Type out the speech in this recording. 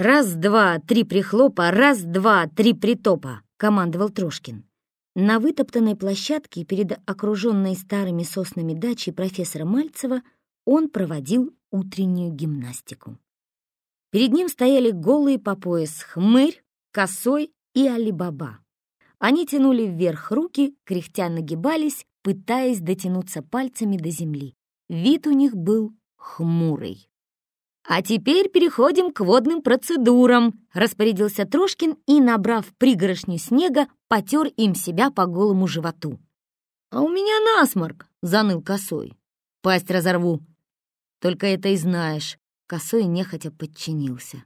«Раз, два, три прихлопа, раз, два, три притопа», — командовал Трошкин. На вытоптанной площадке перед окруженной старыми соснами дачей профессора Мальцева он проводил утреннюю гимнастику. Перед ним стояли голые по пояс хмырь, косой и алибаба. Они тянули вверх руки, кряхтя нагибались, пытаясь дотянуться пальцами до земли. Вид у них был хмурый. «А теперь переходим к водным процедурам», — распорядился Трошкин и, набрав пригоршню снега, потер им себя по голому животу. «А у меня насморк», — заныл косой. «Пасть разорву». «Только это и знаешь», — косой нехотя подчинился.